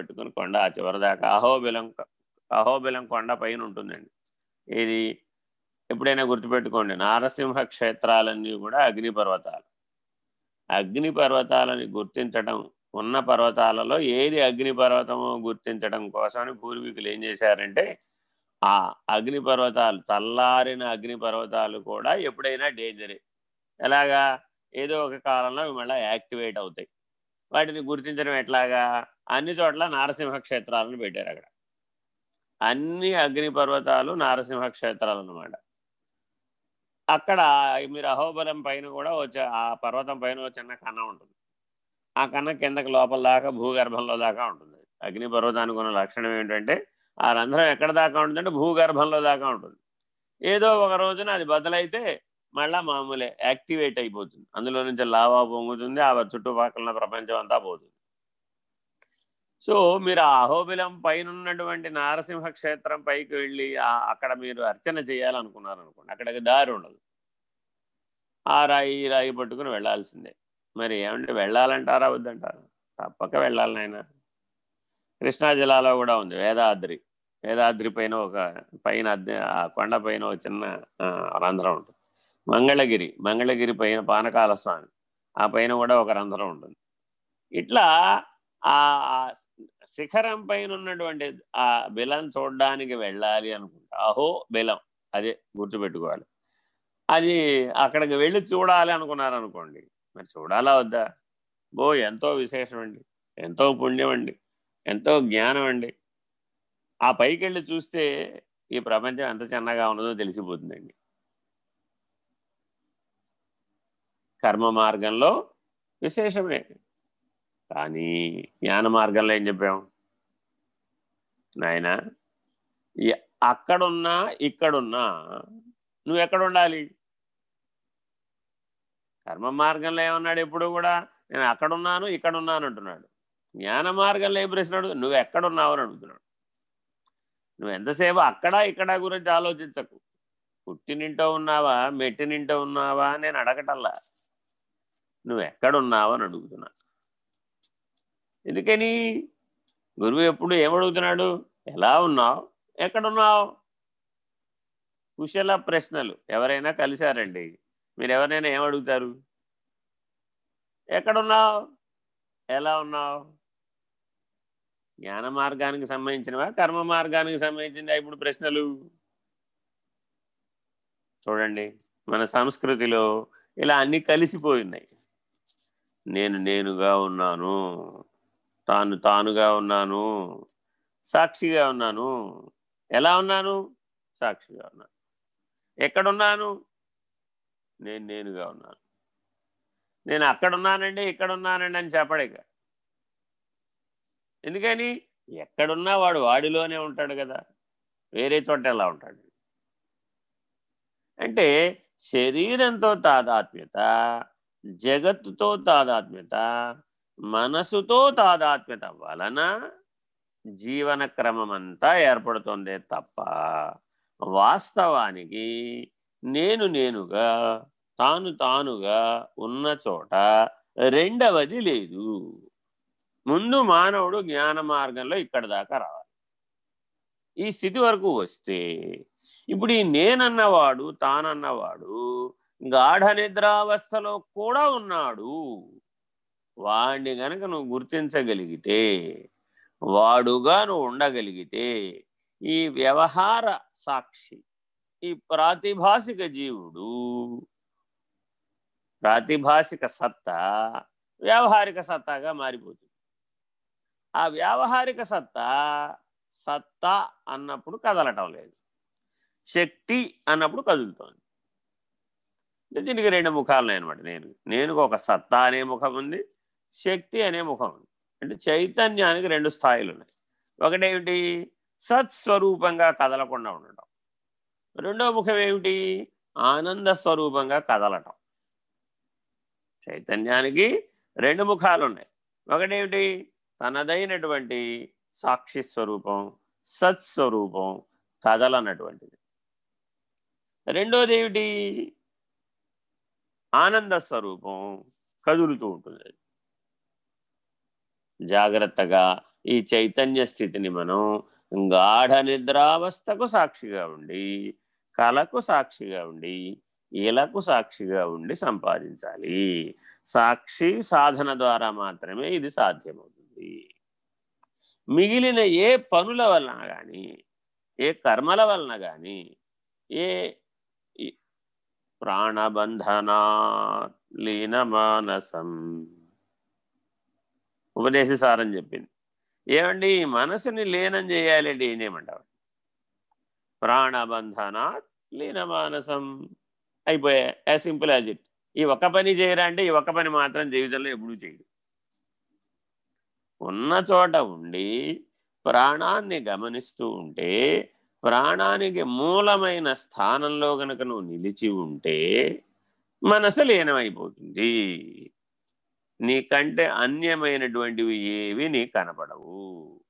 పట్టుకుని కొండ ఆ చివరిదాకా అహోబిలం అహోబిలం కొండ పైన ఉంటుందండి. ఇది ఎప్పుడైనా గుర్తుపెట్టుకోండి నారసింహ క్షేత్రాలన్నీ కూడా అగ్నిపర్వతాలు అగ్నిపర్వతాలని గుర్తించడం ఉన్న పర్వతాలలో ఏది అగ్నిపర్వతమో గుర్తించడం కోసమని పూర్వీకులు ఏం చేశారంటే ఆ అగ్నిపర్వతాలు చల్లారిన అగ్నిపర్వతాలు కూడా ఎప్పుడైనా డేంజరే. ఎలాగా? ఏదో ఒక కాలంలో మళ్ళీ యాక్టివేట్ అవుతాయి. వాటిని గుర్తించడం ఎట్లాగా? అన్ని చోట్ల నారసింహ క్షేత్రాలను పెట్టారు అక్కడ. అన్ని అగ్నిపర్వతాలు నారసింహ క్షేత్రాలు అనమాట అక్కడ మీరు అహోబలం పైన కూడా వచ్చే ఆ పర్వతం పైన చిన్న కన్న ఉంటుంది. ఆ కన్న కిందకి లోపల దాకా భూగర్భంలో దాకా ఉంటుంది. అగ్నిపర్వతానికి ఉన్న లక్షణం ఏంటంటే ఆ రంధ్రం ఎక్కడ దాకా ఉంటుందంటే భూగర్భంలో దాకా ఉంటుంది. ఏదో ఒక రోజున అది బదులైతే మళ్ళా మామూలే యాక్టివేట్ అయిపోతుంది. అందులో నుంచి లావా పొంగుతుంది ఆ చుట్టుపక్కల ప్రపంచం అంతా పోతుంది. సో మీరు ఆ అహోబిలం పైన ఉన్నటువంటి నారసింహ క్షేత్రం పైకి వెళ్ళి అక్కడ మీరు అర్చన చేయాలనుకున్నారు అనుకోండి అక్కడికి దారి ఉండదు. ఆ రాయి రాయి పట్టుకుని వెళ్ళాల్సిందే మరి ఏమంటే వెళ్ళాలంటారా వద్దంటారా? తప్పక వెళ్ళాలి నాయన. కృష్ణా జిల్లాలో కూడా ఉంది వేదాద్రి. వేదాద్రి పైన ఒక పైన ఆ కొండ పైన ఒక చిన్న రంధ్రం ఉంటుంది. మంగళగిరి మంగళగిరి పైన పానకాల స్వామి. ఆ పైన కూడా ఒక రంధ్రం ఉంటుంది. ఇట్లా ఆ శిఖరం పైన ఉన్నటువంటి ఆ బిలం చూడడానికి వెళ్ళాలి అనుకుంటా. అహో బిలం. అదే గుర్తుపెట్టుకోవాలి. అది అక్కడికి వెళ్ళి చూడాలి అనుకున్నారనుకోండి. మరి చూడాలా వద్దా? బో ఎంతో విశేషం అండి ఎంతో పుణ్యం అండి ఎంతో జ్ఞానం అండి ఆ పైకి వెళ్ళి చూస్తే ఈ ప్రపంచం ఎంత చిన్నగా ఉన్నదో తెలిసిపోతుందండి. కర్మ మార్గంలో విశేషమే. కానీ జ్ఞాన మార్గంలో ఏం చెప్పాం? నాయన అక్కడున్నా ఇక్కడున్నా నువ్వు ఎక్కడ ఉండాలి? కర్మ మార్గంలో ఏమన్నాడు ఎప్పుడు కూడా? నేను అక్కడున్నాను ఇక్కడున్నాను అంటున్నాడు. జ్ఞాన మార్గంలో ఏం ప్రశ్న అడుగు నువ్వు ఎక్కడున్నావు అని అడుగుతున్నాడు. నువ్వు ఎంతసేపు అక్కడ ఇక్కడ గురించి ఆలోచించకు. పుట్టినింటో ఉన్నావా మెట్టినింటో ఉన్నావా నేను అడగటల్లా. నువ్వు ఎక్కడున్నావు అని అడుగుతున్నా. ఎందుకని? గురువు ఎప్పుడు ఏమడుగుతున్నాడు ఎలా ఉన్నావు? ఎక్కడున్నావు? కుశల ప్రశ్నలు ఎవరైనా కలిశారండి? మీరు ఎవరైనా ఏమడుగుతారు ఎక్కడున్నావు? ఎలా ఉన్నావు? జ్ఞాన మార్గానికి సంబంధించినవా? కర్మ మార్గానికి సంబంధించిందా ఇప్పుడు ప్రశ్నలు? చూడండి మన సంస్కృతిలో ఇలా అన్నీ కలిసిపోయి ఉన్నాయి. నేను నేనుగా ఉన్నాను. తాను తానుగా ఉన్నాను. సాక్షిగా ఉన్నాను. ఎలా ఉన్నాను? సాక్షిగా ఉన్నాను. ఎక్కడున్నాను? నేను నేనుగా ఉన్నాను. నేను అక్కడున్నానండి ఇక్కడున్నానండి అని చెప్పడిక ఎందుకని? ఎక్కడున్నా వాడు వాడిలోనే ఉంటాడు కదా. వేరే చోట ఎలా ఉంటాడు? అంటే శరీరంతో తాదాత్మ్యత జగత్తుతో తాదాత్మ్యత మనసుతో తాదాత్మ్యత వలన జీవన క్రమం అంతా ఏర్పడుతుంది తప్ప వాస్తవానికి నేను నేనుగా తాను తానుగా ఉన్న చోట రెండవది లేదు. ముందు మానవుడు జ్ఞాన మార్గంలో ఇక్కడ దాకా రావాలి. ఈ స్థితి వరకు వస్తే ఇప్పుడు ఈ నేనన్నవాడు తానన్నవాడు గాఢ నిద్రావస్థలో కూడా ఉన్నాడు. వాణ్ణి గనక నువ్వు గుర్తించగలిగితే వాడుగా నువ్వు ఉండగలిగితే ఈ వ్యవహార సాక్షి ఈ ప్రాతిభాసిక జీవుడు ప్రాతిభాసిక సత్తా వ్యావహారిక సత్తాగా మారిపోతుంది. ఆ వ్యావహారిక సత్తా సత్తా అన్నప్పుడు కదలటం లేదు. శక్తి అన్నప్పుడు కదులుతోంది. దీనికి రెండు ముఖాలు అనమాట నేను. నేను ఒక సత్తా అనే ముఖం ఉంది శక్తి అనే ముఖం ఉంది. అంటే చైతన్యానికి రెండు స్థాయిలు ఉన్నాయి. ఒకటేమిటి సత్స్వరూపంగా కదలకుండా ఉండటం. రెండో ముఖం ఏమిటి? ఆనంద స్వరూపంగా కదలటం. చైతన్యానికి రెండు ముఖాలు ఉన్నాయి. ఒకటేమిటి తనదైనటువంటి సాక్షి స్వరూపం సత్స్వరూపం కదలనటువంటిది. రెండోది ఏమిటి? ఆనంద స్వరూపం కదులుతూ ఉంటుంది. జాగ్రత్తగా ఈ చైతన్య స్థితిని మనం గాఢ నిద్రావస్థకు సాక్షిగా ఉండి కళకు సాక్షిగా ఉండి ఇలకు సాక్షిగా ఉండి సంపాదించాలి. సాక్షి సాధన ద్వారా మాత్రమే ఇది సాధ్యమవుతుంది. మిగిలిన ఏ పనుల వలన కానీ ఏ కర్మల వలన కానీ ఏ ప్రాణబంధనా లీనమానసం ఉపదేశసారం చెప్పింది. ఏమండి మనసుని లీనం చేయాలండి ఏం చేయమంటావు ప్రాణబంధనాత్ లీనమానసం. అయిపోయా యాజ్ సింపుల్ యాజ్ ఇట్. ఈ ఒక్క పని చేయరా అంటే ఈ ఒక్క పని మాత్రం జీవితంలో ఎప్పుడూ చేయడు. ఉన్న చోట ఉండి ప్రాణాన్ని గమనిస్తూ ఉంటే ప్రాణానికి మూలమైన స్థానంలో గనక నువ్వు నిలిచి ఉంటే మనసు లీనమైపోతుంది. నీకంటే అన్యమైనటువంటివి ఏవి నీ కనపడవు.